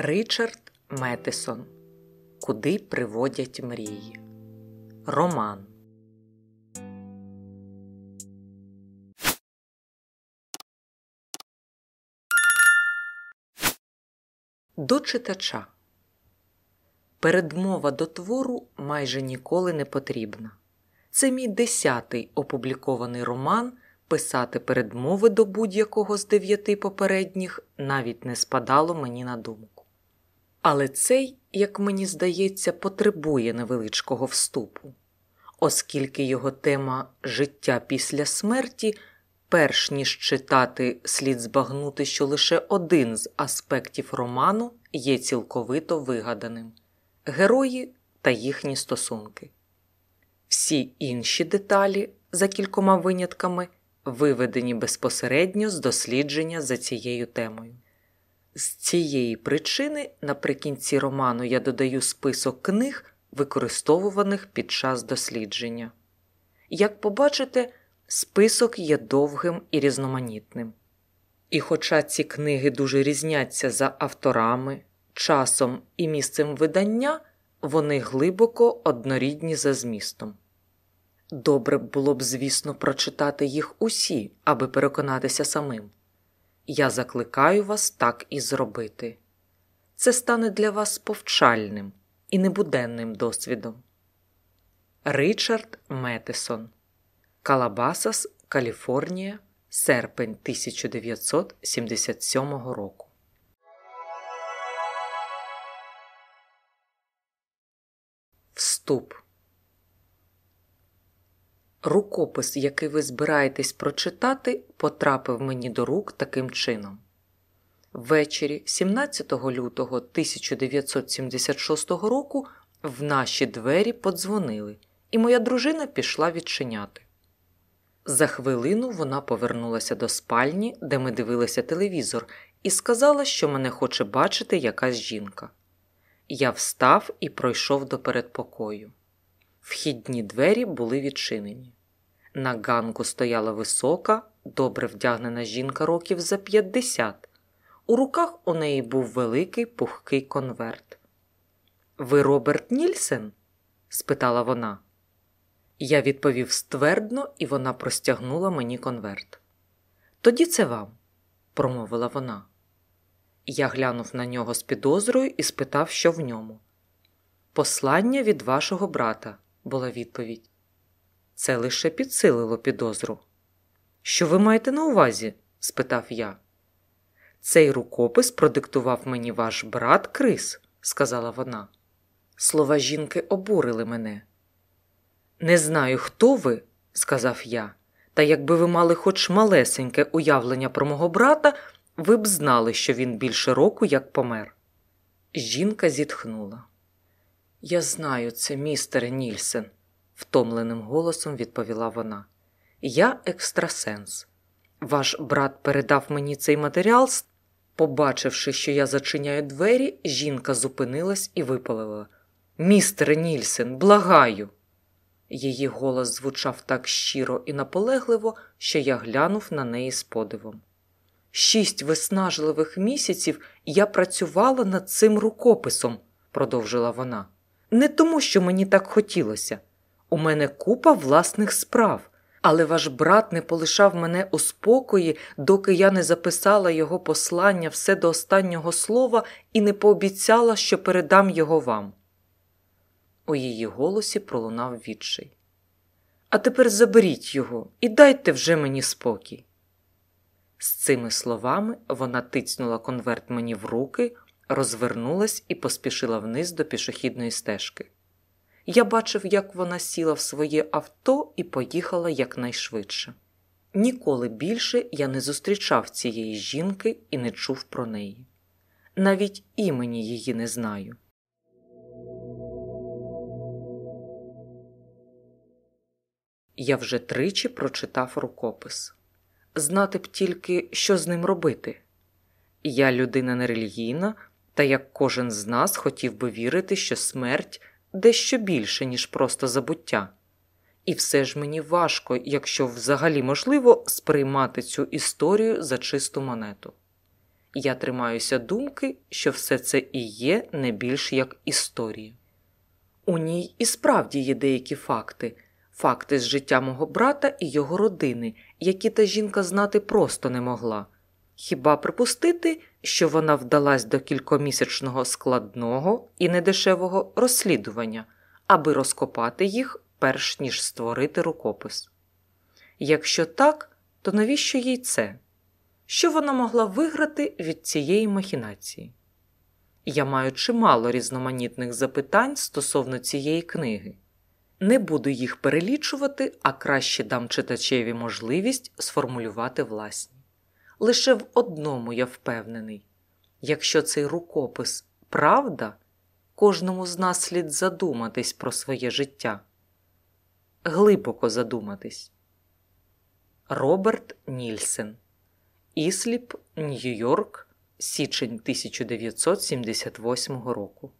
Ричард Метисон Куди приводять мрії. Роман. До читача. Передмова до твору майже ніколи не потрібна. Це мій десятий опублікований роман. Писати передмови до будь-якого з дев'яти попередніх навіть не спадало мені на думку. Але цей, як мені здається, потребує невеличкого вступу, оскільки його тема життя після смерті, перш ніж читати, слід збагнути, що лише один з аспектів роману є цілковито вигаданим герої та їхні стосунки. Всі інші деталі, за кількома винятками, виведені безпосередньо з дослідження за цією темою. З цієї причини наприкінці роману я додаю список книг, використовуваних під час дослідження. Як побачите, список є довгим і різноманітним. І хоча ці книги дуже різняться за авторами, часом і місцем видання, вони глибоко однорідні за змістом. Добре було б, звісно, прочитати їх усі, аби переконатися самим. Я закликаю вас так і зробити. Це стане для вас повчальним і небуденним досвідом. Ричард Метесон Калабасас, Каліфорнія, серпень 1977 року. Вступ Рукопис, який ви збираєтесь прочитати, потрапив мені до рук таким чином. Ввечері 17 лютого 1976 року в наші двері подзвонили, і моя дружина пішла відчиняти. За хвилину вона повернулася до спальні, де ми дивилися телевізор, і сказала, що мене хоче бачити якась жінка. Я встав і пройшов до передпокою. Вхідні двері були відчинені. На ганку стояла висока, добре вдягнена жінка років за 50. У руках у неї був великий пухкий конверт. Ви Роберт Нільсен? спитала вона. Я відповів ствердно, і вона простягнула мені конверт. Тоді це вам, промовила вона. Я глянув на нього з підозрою і спитав, що в ньому. Послання від вашого брата, була відповідь. Це лише підсилило підозру. Що ви маєте на увазі? спитав я. Цей рукопис продиктував мені ваш брат Крис, сказала вона. Слова жінки обурили мене. Не знаю, хто ви, сказав я, та якби ви мали хоч малесеньке уявлення про мого брата, ви б знали, що він більше року як помер. Жінка зітхнула. Я знаю це, містере Нільсен, втомленим голосом відповіла вона. Я екстрасенс. Ваш брат передав мені цей матеріал. Побачивши, що я зачиняю двері, жінка зупинилась і випалила. Містере Нільсен, благаю. Її голос звучав так щиро і наполегливо, що я глянув на неї з подивом. Шість виснажливих місяців я працювала над цим рукописом, продовжила вона. Не тому, що мені так хотілося. У мене купа власних справ, але ваш брат не полишав мене у спокої, доки я не записала його послання все до останнього слова і не пообіцяла, що передам його вам. У її голосі пролунав відчай. А тепер заберіть його і дайте вже мені спокій. З цими словами вона тицнула конверт мені в руки, розвернулась і поспішила вниз до пішохідної стежки. Я бачив, як вона сіла в своє авто і поїхала якнайшвидше. Ніколи більше я не зустрічав цієї жінки і не чув про неї. Навіть імені її не знаю. Я вже тричі прочитав рукопис. Знати б тільки, що з ним робити. Я людина нерелігійна, та як кожен з нас хотів би вірити, що смерть дещо більше, ніж просто забуття. І все ж мені важко, якщо взагалі можливо, сприймати цю історію за чисту монету. я тримаюся думки, що все це і є не більш як історія. У ній і справді є деякі факти, факти з життя мого брата і його родини, які та жінка знати просто не могла. Хіба припустити, що вона вдалась до кількомісячного складного і недешевого розслідування, аби розкопати їх, перш ніж створити рукопис? Якщо так, то навіщо їй це? Що вона могла виграти від цієї махінації? Я маю чимало різноманітних запитань стосовно цієї книги. Не буду їх перелічувати, а краще дам читачеві можливість сформулювати власні. Лише в одному я впевнений якщо цей рукопис правда, кожному з нас слід задуматись про своє життя, глибоко задуматись. Роберт Нільсен Ісліп, Нью-Йорк, січень 1978 року.